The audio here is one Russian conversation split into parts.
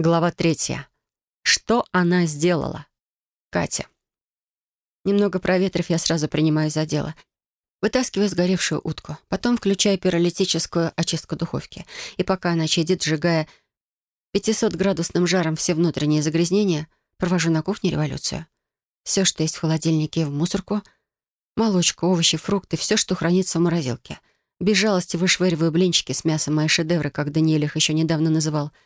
Глава третья. Что она сделала? Катя. Немного проветрив, я сразу принимаю за дело. Вытаскиваю сгоревшую утку. Потом включаю пиролитическую очистку духовки. И пока она чадит, сжигая 500-градусным жаром все внутренние загрязнения, провожу на кухне революцию. Все, что есть в холодильнике, в мусорку. Молочко, овощи, фрукты, все, что хранится в морозилке. Без жалости вышвыриваю блинчики с мясом, мои шедевры, как Даниэль их еще недавно называл —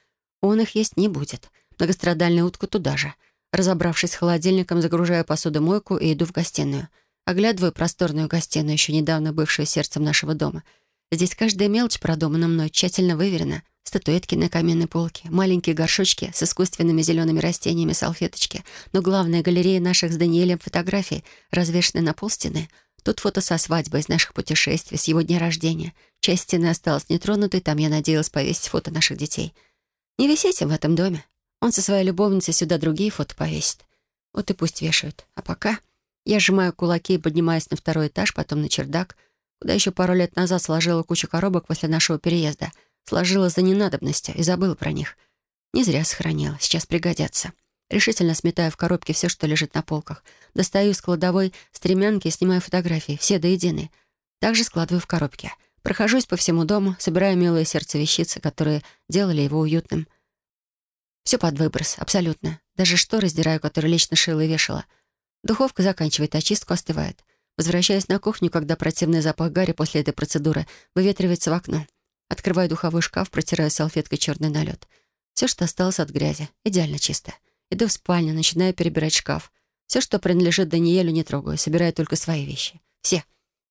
он их есть не будет. Многострадальную утку туда же. Разобравшись с холодильником, загружаю посудомойку и иду в гостиную. Оглядываю просторную гостиную, еще недавно бывшую сердцем нашего дома. Здесь каждая мелочь продумана мной, тщательно выверена. Статуэтки на каменной полке, маленькие горшочки с искусственными зелеными растениями, салфеточки. Но главная галерея наших с Даниэлем фотографий, развешаны на пол стены. Тут фото со свадьбы из наших путешествий, с его дня рождения. Часть стены осталась нетронутой, там я надеялась повесить фото наших детей — не висите в этом доме. Он со своей любовницей сюда другие фото повесит. Вот и пусть вешают. А пока я сжимаю кулаки и поднимаюсь на второй этаж, потом на чердак, куда еще пару лет назад сложила кучу коробок после нашего переезда. Сложила за ненадобностью и забыла про них. Не зря сохранила. Сейчас пригодятся. Решительно сметаю в коробке все, что лежит на полках. Достаю из кладовой стремянки и снимаю фотографии, все до единой. Также складываю в коробки — Прохожусь по всему дому, собираю милые сердце вещицы, которые делали его уютным. Все под выброс, абсолютно. Даже шторы сдираю, которые лично шила и вешала. Духовка заканчивает очистку, остывает. Возвращаюсь на кухню, когда противный запах гари после этой процедуры выветривается в окно. Открываю духовой шкаф, протираю салфеткой черный налет. Все, что осталось от грязи, идеально чисто. Иду в спальню, начинаю перебирать шкаф. Все, что принадлежит Даниэлю, не трогаю, собираю только свои вещи. Все.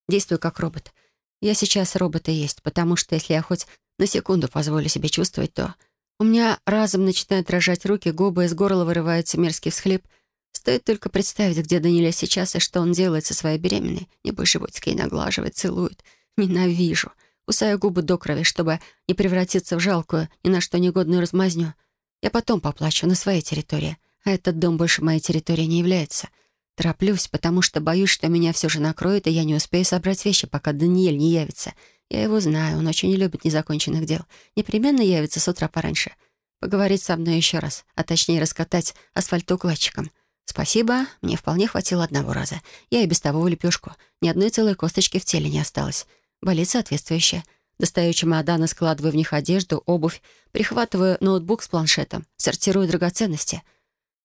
Действую как робот. Я сейчас робот есть, потому что если я хоть на секунду позволю себе чувствовать, то... У меня разом начинают дрожать руки, губы, из горла вырывается мерзкий всхлип. Стоит только представить, где Даниля сейчас и что он делает со своей беременной. Небось, животик наглаживает, целует. Ненавижу. Кусаю губы до крови, чтобы не превратиться в жалкую, ни на что негодную размазню. Я потом поплачу на своей территории, а этот дом больше моей территорией не является — Тороплюсь, потому что боюсь, что меня все же накроет, и я не успею собрать вещи, пока Даниэль не явится. Я его знаю, он очень не любит незаконченных дел. Непременно явится с утра пораньше. Поговорить со мной еще раз, а точнее раскатать асфальтоукладчиком. Спасибо, мне вполне хватило одного раза. Я и без того лепешку. Ни одной целой косточки в теле не осталось. Болит соответствующее. Достаю чемоданы, складываю в них одежду, обувь, прихватываю ноутбук с планшетом, сортирую драгоценности.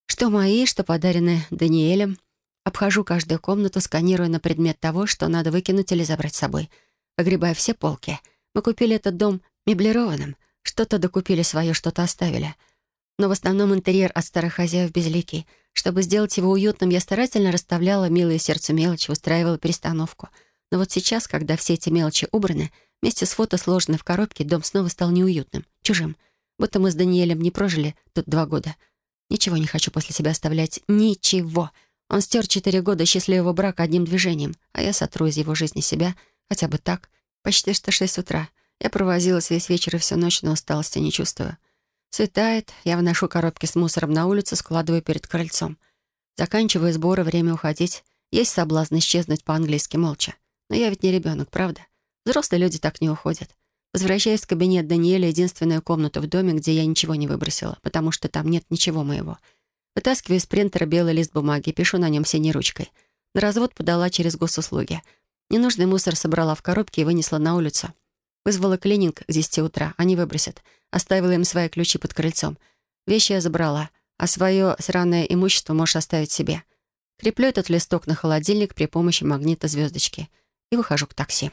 Что мои, что подаренные Даниэлем — Обхожу каждую комнату, сканируя на предмет того, что надо выкинуть или забрать с собой. Огребая все полки. Мы купили этот дом меблированным. Что-то докупили свое, что-то оставили. Но в основном интерьер от старых хозяев безликий. Чтобы сделать его уютным, я старательно расставляла милые сердцу мелочи, устраивала перестановку. Но вот сейчас, когда все эти мелочи убраны, вместе с фото сложены в коробке, дом снова стал неуютным, чужим. Будто мы с Даниэлем не прожили тут два года. Ничего не хочу после себя оставлять. Ничего. Он стер четыре года счастливого брака одним движением, а я сотру из его жизни себя, хотя бы так. Почти что шесть утра. Я провозилась весь вечер и всю ночь, но усталости не чувствую. Светает, я вношу коробки с мусором на улицу, складываю перед крыльцом. Заканчиваю сборы, время уходить. Есть соблазн исчезнуть по-английски молча. Но я ведь не ребенок, правда? Взрослые люди так не уходят. Возвращаюсь в кабинет Даниэля, единственную комнату в доме, где я ничего не выбросила, потому что там нет ничего моего — Вытаскиваю из принтера белый лист бумаги, пишу на нем синей ручкой. На развод подала через госуслуги. Ненужный мусор собрала в коробке и вынесла на улицу. Вызвала клининг к 10 утра, они выбросят. Оставила им свои ключи под крыльцом. Вещи я забрала, а свое сраное имущество можешь оставить себе. Креплю этот листок на холодильник при помощи магнита звездочки и выхожу к такси.